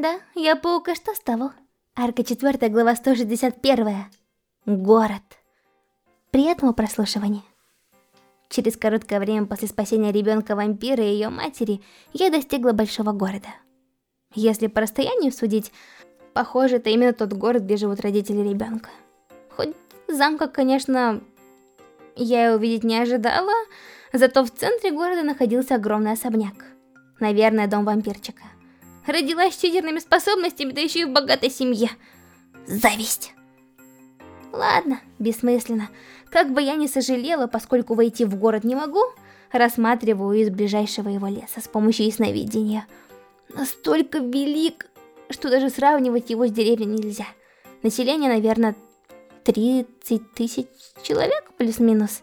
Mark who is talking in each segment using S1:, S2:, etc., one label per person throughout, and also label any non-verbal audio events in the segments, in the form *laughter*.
S1: Да, я паука, что с того? Арка 4, глава 161. Город. Приятного прослушивания. Через короткое время после спасения ребенка-вампира и ее матери, я достигла большого города. Если по расстоянию судить, похоже, это именно тот город, где живут родители ребенка. Хоть замка, конечно, я и увидеть не ожидала, зато в центре города находился огромный особняк. Наверное, дом вампирчика. Родилась с читерными способностями, да еще и в богатой семье. Зависть. Ладно, бессмысленно. Как бы я ни сожалела, поскольку войти в город не могу, рассматриваю из ближайшего его леса с помощью ясновидения. Настолько велик, что даже сравнивать его с деревней нельзя. Население, наверное, 30 тысяч человек, плюс-минус.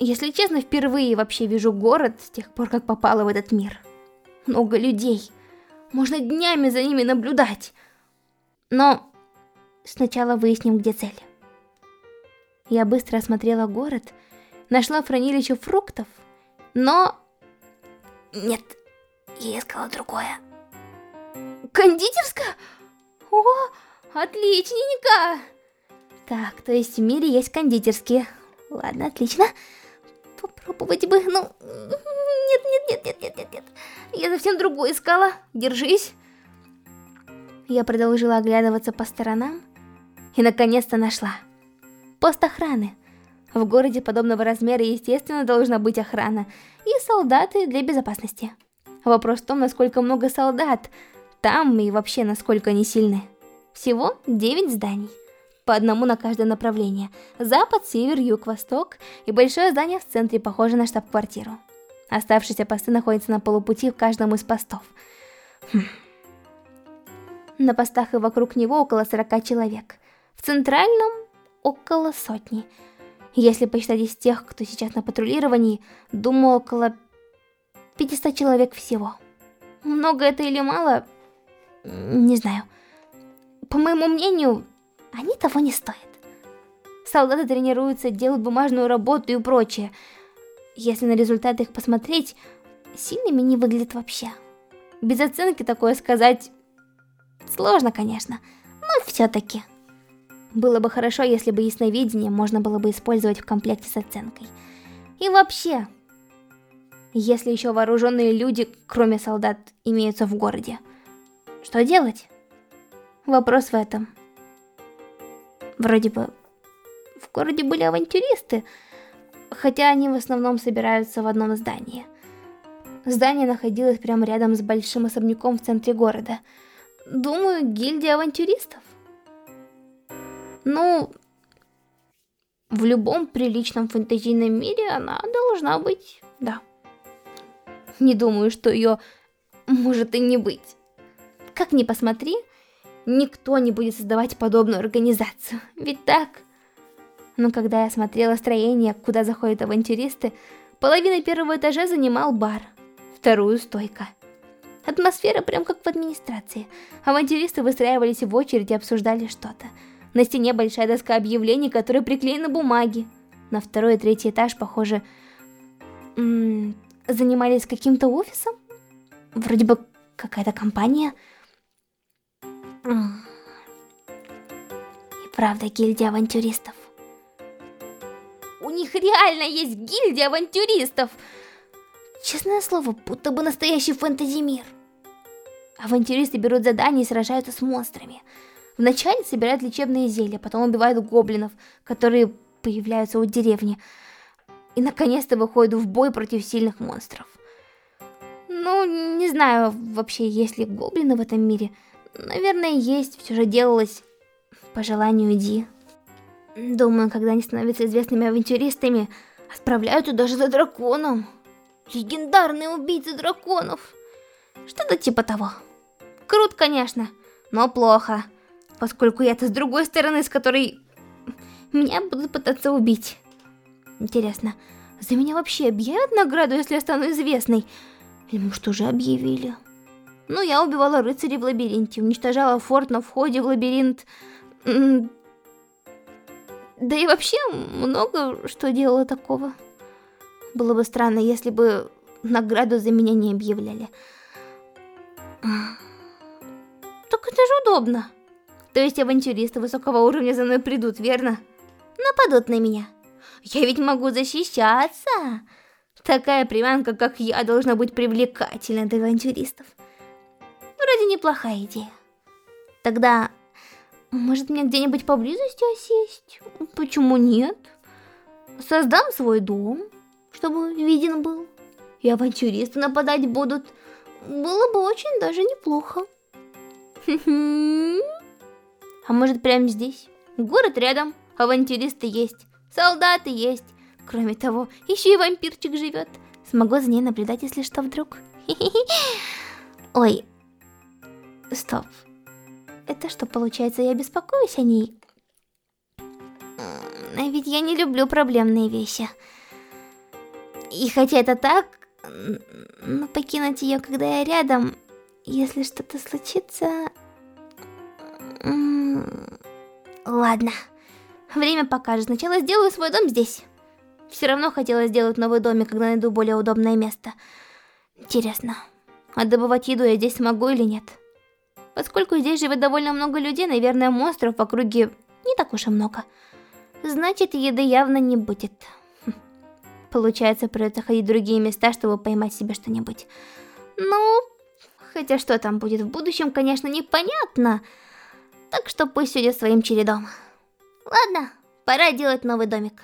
S1: Если честно, впервые вообще вижу город с тех пор, как попала в этот мир. Много людей. Можно днями за ними наблюдать. Но сначала выясним, где цель. Я быстро осмотрела город, нашла хранилище фруктов, но... Нет, я искала другое. Кондитерская? О, отличненько! Так, то есть в мире есть кондитерские. Ладно, отлично. Попробовать бы, ну... Нет, нет, нет, нет, нет, нет, нет. Я совсем другое искала. Держись. Я продолжила оглядываться по сторонам и наконец-то нашла. Пост охраны. В городе подобного размера, естественно, должна быть охрана. И солдаты для безопасности. Вопрос в том, насколько много солдат там и вообще насколько они сильны. Всего 9 зданий. По одному на каждое направление. Запад, север, юг, восток. И большое здание в центре, похоже на штаб-квартиру. Оставшиеся посты находятся на полупути в каждом из постов. Хм. На постах и вокруг него около 40 человек. В центральном около сотни. Если посчитать из тех, кто сейчас на патрулировании, думаю, около 500 человек всего. Много это или мало? Не знаю. По моему мнению, они того не стоят. Солдаты тренируются, делают бумажную работу и прочее. Если на результаты их посмотреть, сильными не выглядят вообще. Без оценки такое сказать сложно, конечно, но все-таки. Было бы хорошо, если бы ясновидение можно было бы использовать в комплекте с оценкой. И вообще, если еще вооруженные люди, кроме солдат, имеются в городе, что делать? Вопрос в этом. Вроде бы в городе были авантюристы, хотя они в основном собираются в одном здании. Здание находилось прямо рядом с большим особняком в центре города. Думаю, гильдия авантюристов. Ну, в любом приличном фэнтезийном мире она должна быть, да. Не думаю, что ее может и не быть. Как ни посмотри, никто не будет создавать подобную организацию, ведь так? Но когда я смотрела строение, куда заходят авантюристы, половина первого этажа занимал бар, вторую стойка. Атмосфера прям как в администрации. Авантюристы выстраивались в очередь и обсуждали что-то. На стене большая доска объявлений, которая приклеена бумаги. На второй и третий этаж, похоже, занимались каким-то офисом? Вроде бы какая-то компания. И правда, гильдия авантюристов. У них реально есть гильдия авантюристов! Честное слово, будто бы настоящий фэнтези-мир. Авантюристы берут задания и сражаются с монстрами. Вначале собирают лечебные зелья, потом убивают гоблинов, которые появляются у деревни. И наконец-то выходят в бой против сильных монстров. Ну, не знаю вообще, есть ли гоблины в этом мире. Наверное, есть, все же делалось по желанию Ди. Думаю, когда они становятся известными авантюристами, отправляются даже за драконом. Легендарные убийцы драконов. Что-то типа того. Круто, конечно, но плохо поскольку я-то с другой стороны, с которой меня будут пытаться убить. Интересно, за меня вообще объявят награду, если я стану известной? Или может уже объявили? Ну, я убивала рыцарей в лабиринте, уничтожала форт на входе в лабиринт. Да и вообще много что делала такого. Было бы странно, если бы награду за меня не объявляли. это же удобно. То есть авантюристы высокого уровня за мной придут, верно? Нападут на меня. Я ведь могу защищаться. Такая приманка, как я, должна быть привлекательна для авантюристов. Неплохая идея. Тогда, может мне где-нибудь поблизости осесть? Почему нет? Создам свой дом, чтобы виден был. И авантюристы нападать будут. Было бы очень даже неплохо. *laughs* А может прямо здесь? Город рядом, авантюристы есть, солдаты есть. Кроме того, еще и вампирчик живет. Смогу за ней наблюдать, если что вдруг. *laughs* Ой. Стоп. Это что, получается, я беспокоюсь о ней? А ведь я не люблю проблемные вещи. И хотя это так, но покинуть ее, когда я рядом, если что-то случится... Ладно. Время покажет. Сначала сделаю свой дом здесь. Все равно хотела сделать новый домик, когда найду более удобное место. Интересно, а добывать еду я здесь смогу или нет? Поскольку здесь живет довольно много людей, наверное, монстров в округе не так уж и много. Значит, еды явно не будет. Хм. Получается, придется ходить в другие места, чтобы поймать себе что-нибудь. Ну, хотя что там будет в будущем, конечно, непонятно. Так что пусть идет своим чередом. Ладно, пора делать новый домик.